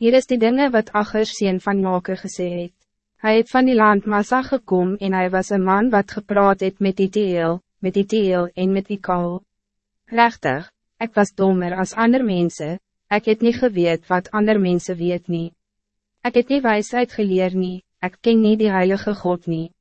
Hier is die dingen wat Acher sien van Maker gesê het. Hy het van die land Massa gekom en hij was een man wat gepraat het met die teel, met die teel en met die kal. Rechtig, ik was dommer als ander mensen, ik het niet geweet wat ander mensen weet niet. Ik het niet wijsheid geleerd niet, ik ken niet die heilige God niet.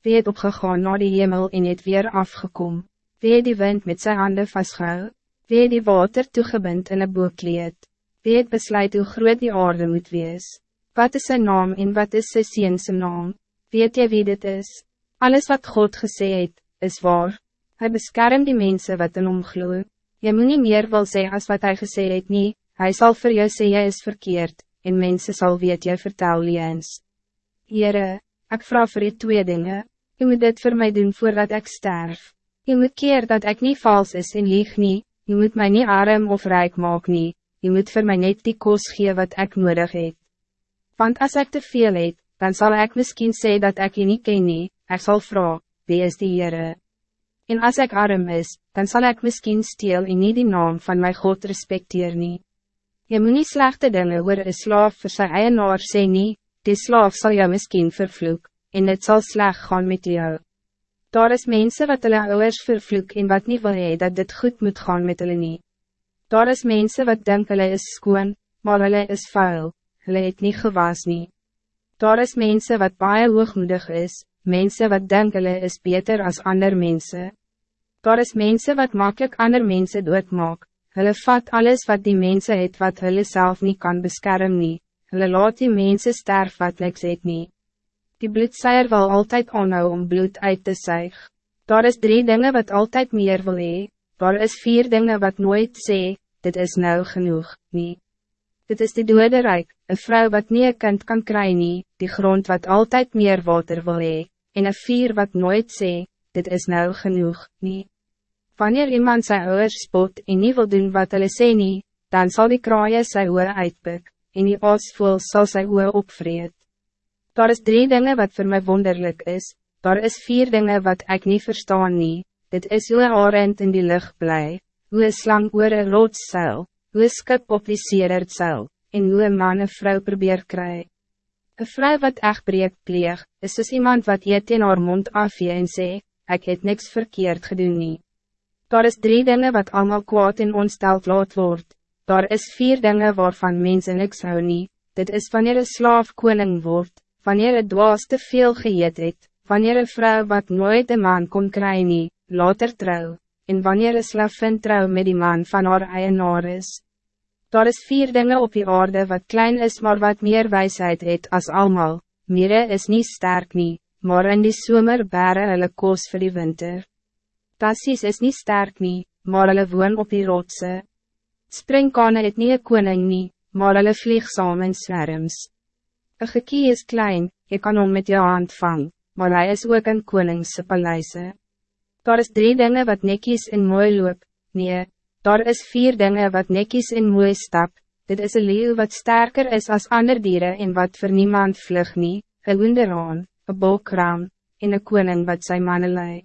Wie het opgegaan naar de hemel en het weer afgekom? Wie het die wind met zijn handen vastgehou? Wie het die water toegebind in een boekleed? Wie het besluit hoe groot die aarde moet wees? Wat is zijn naam en wat is zijn ziense naam? Weet jy wie dit is? Alles wat God gesê het, is waar. Hij beschermt die mensen wat in omgloe. Je moet niet meer wil zeggen als wat hij gesê het nie, hij zal voor jou sê jy is verkeerd, en mensen zal weet jy vertel liens. Heere, ik vraag voor je twee dingen. Je moet dit voor mij doen voordat ik sterf. Je moet keer dat ik niet vals is en lieg niet. Je moet mij niet arm of rijk maken niet. Je moet voor mij net die koos gee wat ik nodig heb. Want als ik te veel heb, dan zal ik misschien zeggen dat ik je niet ken nie. Ik zal vragen, wie is die Heere? En als ik arm is, dan zal ik misschien steel en niet die naam van mijn God respecteer nie. Je moet niet slechte dingen oor een slaaf voor zijn eienaar sê nie, die slaaf zal jou misschien vervloek, en het zal sleg gaan met jou. Daar is mensen wat hulle ouders vervloek en wat niet wil hee dat dit goed moet gaan met hulle nie. Daar is mensen wat denken hulle is skoon, maar hulle is vuil, hulle het nie gewas nie. Daar is mensen wat baie hoogmoedig is, mensen wat denken hulle is beter als ander mensen. Daar is mensen wat makkelijk ander mensen doodmaak, hulle vat alles wat die mensen het wat hulle zelf niet kan beschermen nie, hulle laat die mensen sterf wat niks het nie. Die bloedseier wil altijd aanhou om bloed uit te zuig. Daar is drie dingen wat altijd meer wil hee, daar is vier dingen wat nooit sê, dit is nou genoeg, niet. Dit is de dode rijk, een vrouw wat nie een kind kan krijgen, nie, die grond wat altijd meer water wil hee, en een vier wat nooit sê, dit is nou genoeg, niet. Wanneer iemand zijn ouders spot en niet wil doen wat hulle sê nie, dan zal die kraaie sy oor uitpik, en die aasvoel sal sy oor opvreed. Daar is drie dingen wat voor mij wonderlijk is, daar is vier dingen wat ik niet verstaan nie, dit is hoe arend in die lucht blij, hoe een slang oor een roodseil, hoe skip op die sedert sal, en hoe een man een vrou probeer kry. Een vrou wat echt breek pleeg, is dus iemand wat eet in haar mond afvee en sê, ek het niks verkeerd gedoen nie. Daar is drie dingen wat allemaal kwaad en ontsteld laat word, daar is vier dingen waarvan mensen niks hou nie, dit is wanneer een slaaf koning wordt, wanneer het dwaas te veel geëet het, wanneer een vrouw wat nooit een man kon kry nie, later trouw, en wanneer een slavin trouw met die man van haar eienaar is. Daar is vier dingen op die aarde wat klein is maar wat meer wijsheid het als allemaal, Mire is niet sterk nie, maar in die somer bere hulle koos vir die winter. Tassies is niet sterk nie, maar hulle woon op die rotse. Springkane het nie een koning nie, maar hulle vlieg saam in swerms. Een gekie is klein, je kan hom met jou hand vang, maar hij is ook een koningse paleise. Daar is drie dingen wat nekkies en mooi loop, nee, daar is vier dingen wat nekkies en mooi stap, dit is een leeuw wat sterker is als ander dieren en wat voor niemand vlug nie, een hoenderaan, een bolkraam, en een koning wat zijn mannen lei.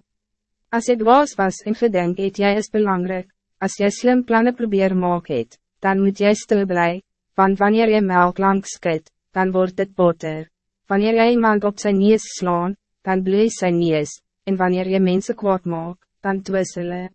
Als het was was en gedenk het jy is belangrijk, als jy slim plannen probeer maak het, dan moet jy stil blij, want wanneer jy melk lang skit, dan wordt het boter. Wanneer jy iemand op zijn neus slaan, dan bloei zijn neus, en wanneer je mensen kwaad maakt, dan twisselen.